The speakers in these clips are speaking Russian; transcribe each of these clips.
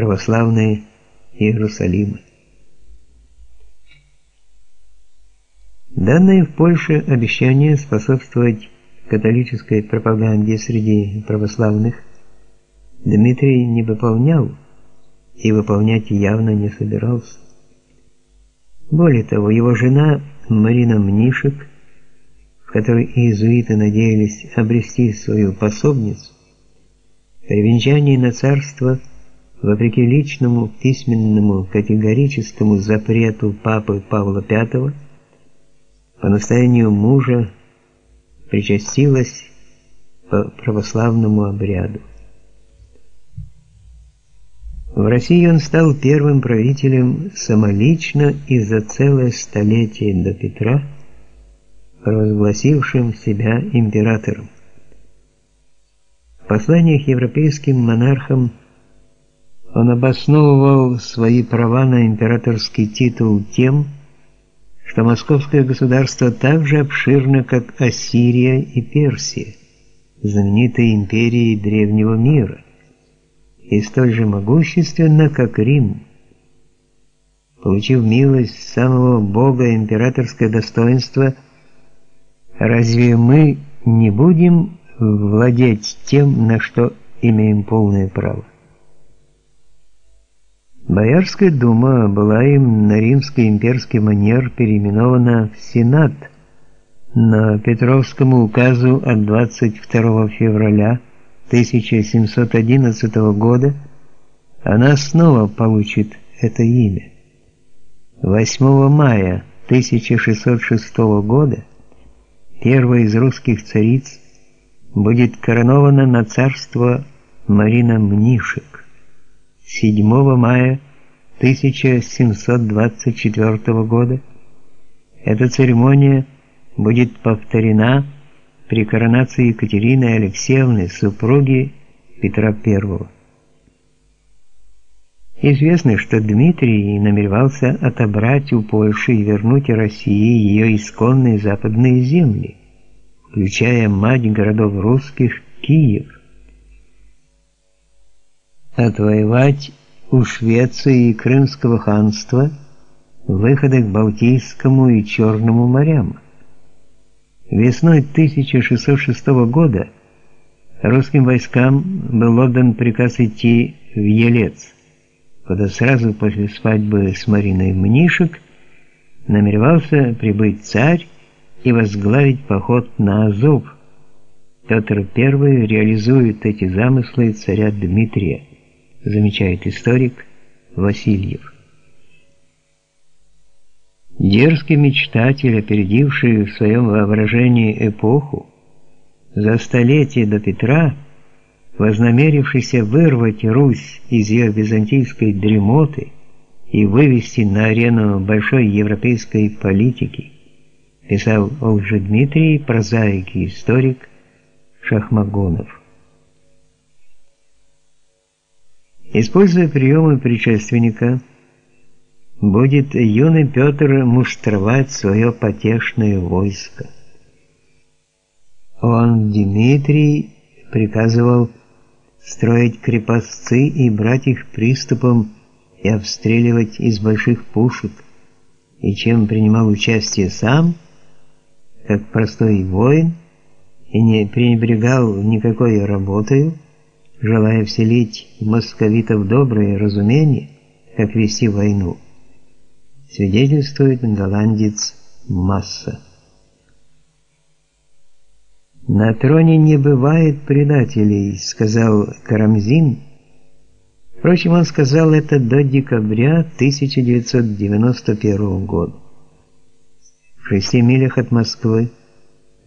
православные Иерусалима. Данное в Польше обещание способствовать католической пропаганде среди православных Дмитрий не выполнял и выполнять явно не собирался. Более того, его жена Марина Мнишек, в которой иезуиты надеялись обрести свою пособницу, при венчании на царство, вопреки личному письменному категорическому запрету папы Павла V, по настоянию мужа причастилась по православному обряду. В России он стал первым правителем самолично и за целое столетие до Петра, провозгласившим себя императором. В посланиях европейским монархам он обосновывал свои права на императорский титул тем, что московское государство так же обширно, как Ассирия и Персия, знаменитые империи древнего мира, и столь же могущественно, как Рим. Получив милость самого Бога императорское достоинство, разве мы не будем владеть тем, на что имеем полное право? Боярская дума была им на римский имперский манер переименована в Сенат на Петровскому указу от 22 февраля 1711 года она снова получит это имя. 8 мая 1606 года первая из русских цариц будет коронована на царство Марина Мнишек. 7 мая 1724 года эта церемония будет повторена при коронации Екатерины Алексеевны, супруги Петра I. Известно, что Дмитрий намеревался отобрать у Польши и вернуть России ее исконные западные земли, включая мать городов русских Киев отвоевать у Швеции и Крымского ханства выходы к Балтийскому и Черному морям. Весной 1606 года русским войскам был отдан приказ идти в Елец, куда сразу после свадьбы с Мариной Мнишек намеревался прибыть царь и возглавить поход на Азов. Петр I реализует эти замыслы царя Дмитрия замечает историк Васильев. Дерзкий мечтатель, опередивший в своем воображении эпоху, за столетие до Петра, вознамерившийся вырвать Русь из ее византийской дремоты и вывести на арену большой европейской политики, писал о Лжедмитрии прозаик и историк Шахмагонов. Используя приемы предшественника, будет юный Петр муштровать свое потешное войско. Он, Дмитрий, приказывал строить крепостцы и брать их приступом и обстреливать из больших пушек, и чем принимал участие сам, как простой воин, и не пренебрегал никакой работой, желая вселить в московитов доброе разумение, как вести войну, свидетельствует голландец Масса. «На троне не бывает предателей», — сказал Карамзин. Впрочем, он сказал это до декабря 1991 года. В шести милях от Москвы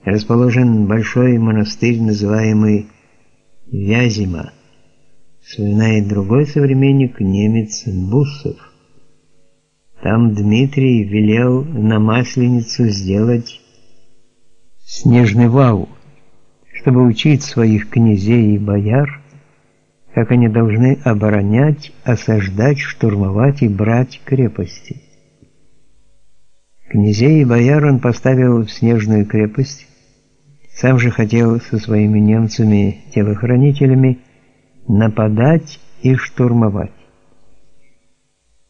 расположен большой монастырь, называемый Вязима, вспоминает другой современник немец Буссов. Там Дмитрий велел на Масленицу сделать снежный вал, чтобы учить своих князей и бояр, как они должны оборонять, осаждать, штурмовать и брать крепости. Князей и бояр он поставил в снежную крепость, сам же хотел со своими немцами-телохранителями нападать и штурмовать.